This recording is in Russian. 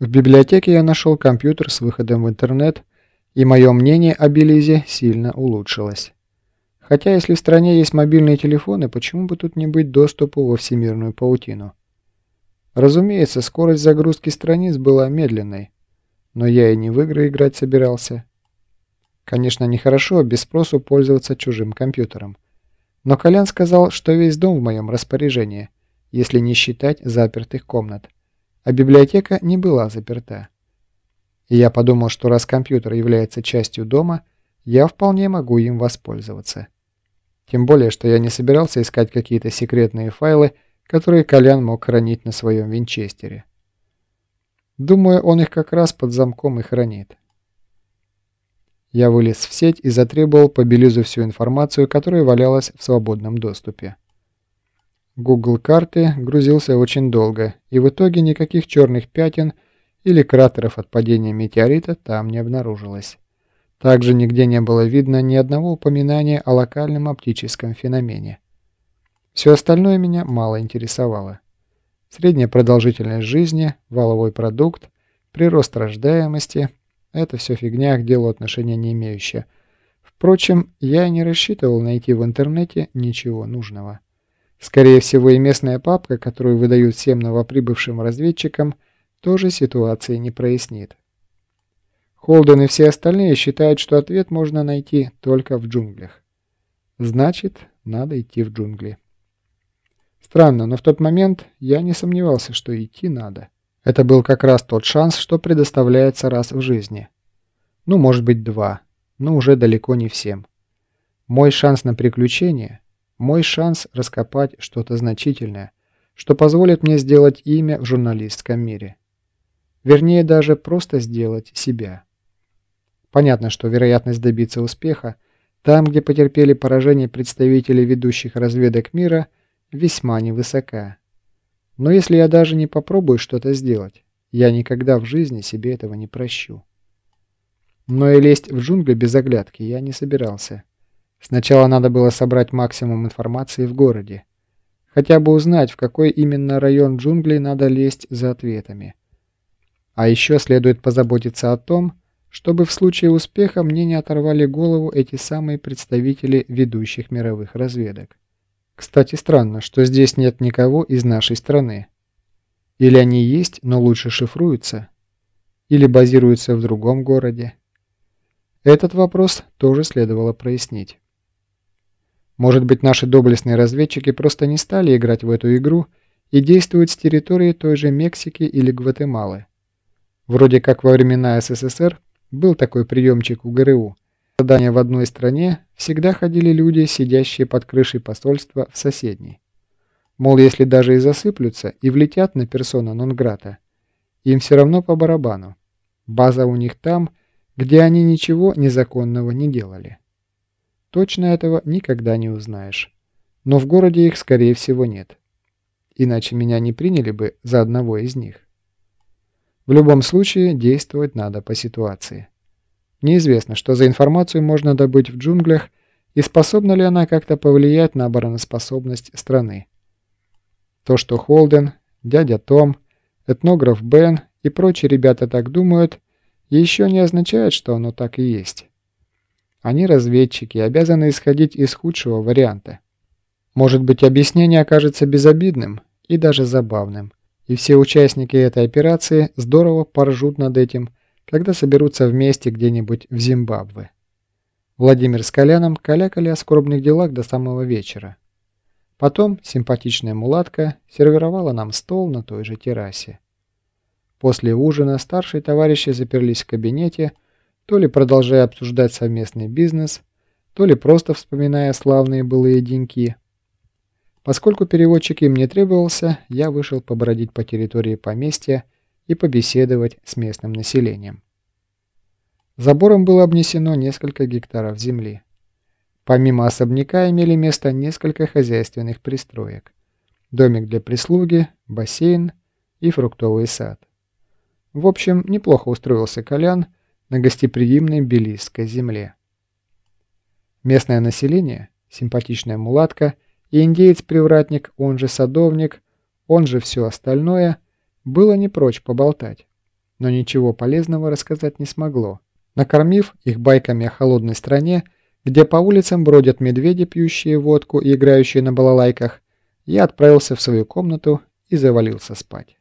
В библиотеке я нашел компьютер с выходом в интернет, и мое мнение о Белизе сильно улучшилось. Хотя если в стране есть мобильные телефоны, почему бы тут не быть доступу во всемирную паутину? Разумеется, скорость загрузки страниц была медленной, но я и не в игры играть собирался. Конечно, нехорошо без спросу пользоваться чужим компьютером. Но Колян сказал, что весь дом в моем распоряжении, если не считать запертых комнат. А библиотека не была заперта. И я подумал, что раз компьютер является частью дома, я вполне могу им воспользоваться. Тем более, что я не собирался искать какие-то секретные файлы, которые Колян мог хранить на своем винчестере. Думаю, он их как раз под замком и хранит. Я вылез в сеть и затребовал по Белизу всю информацию, которая валялась в свободном доступе. Google карты грузился очень долго, и в итоге никаких черных пятен или кратеров от падения метеорита там не обнаружилось. Также нигде не было видно ни одного упоминания о локальном оптическом феномене. Все остальное меня мало интересовало. Средняя продолжительность жизни, валовой продукт, прирост рождаемости – это все фигня, к делу отношения не имеющая. Впрочем, я не рассчитывал найти в интернете ничего нужного. Скорее всего, и местная папка, которую выдают всем новоприбывшим разведчикам, тоже ситуации не прояснит. Холден и все остальные считают, что ответ можно найти только в джунглях. Значит, надо идти в джунгли. Странно, но в тот момент я не сомневался, что идти надо. Это был как раз тот шанс, что предоставляется раз в жизни. Ну, может быть, два, но уже далеко не всем. Мой шанс на приключение, мой шанс раскопать что-то значительное, что позволит мне сделать имя в журналистском мире. Вернее, даже просто сделать себя. Понятно, что вероятность добиться успеха там, где потерпели поражение представители ведущих разведок мира – весьма невысока. Но если я даже не попробую что-то сделать, я никогда в жизни себе этого не прощу. Но и лезть в джунгли без оглядки я не собирался. Сначала надо было собрать максимум информации в городе. Хотя бы узнать, в какой именно район джунглей надо лезть за ответами. А еще следует позаботиться о том, чтобы в случае успеха мне не оторвали голову эти самые представители ведущих мировых разведок. Кстати, странно, что здесь нет никого из нашей страны. Или они есть, но лучше шифруются, или базируются в другом городе. Этот вопрос тоже следовало прояснить. Может быть, наши доблестные разведчики просто не стали играть в эту игру и действуют с территории той же Мексики или Гватемалы. Вроде как во времена СССР был такой приемчик у ГРУ – задания в одной стране всегда ходили люди, сидящие под крышей посольства в соседней. Мол, если даже и засыплются и влетят на персона нон-грата, им все равно по барабану. База у них там, где они ничего незаконного не делали. Точно этого никогда не узнаешь. Но в городе их, скорее всего, нет. Иначе меня не приняли бы за одного из них. В любом случае, действовать надо по ситуации. Неизвестно, что за информацию можно добыть в джунглях и способна ли она как-то повлиять на обороноспособность страны. То, что Холден, дядя Том, этнограф Бен и прочие ребята так думают, еще не означает, что оно так и есть. Они разведчики, обязаны исходить из худшего варианта. Может быть, объяснение окажется безобидным и даже забавным, и все участники этой операции здорово поржут над этим – когда соберутся вместе где-нибудь в Зимбабве. Владимир с Коляном калякали о скорбных делах до самого вечера. Потом симпатичная мулатка сервировала нам стол на той же террасе. После ужина старшие товарищи заперлись в кабинете, то ли продолжая обсуждать совместный бизнес, то ли просто вспоминая славные былые деньки. Поскольку переводчик им не требовался, я вышел побродить по территории поместья и побеседовать с местным населением. Забором было обнесено несколько гектаров земли. Помимо особняка имели место несколько хозяйственных пристроек. Домик для прислуги, бассейн и фруктовый сад. В общем, неплохо устроился Колян на гостеприимной Белистской земле. Местное население, симпатичная мулатка и индеец-привратник, он же садовник, он же все остальное – было не прочь поболтать. но ничего полезного рассказать не смогло. Накормив их байками о холодной стране, где по улицам бродят медведи, пьющие водку и играющие на балалайках, я отправился в свою комнату и завалился спать.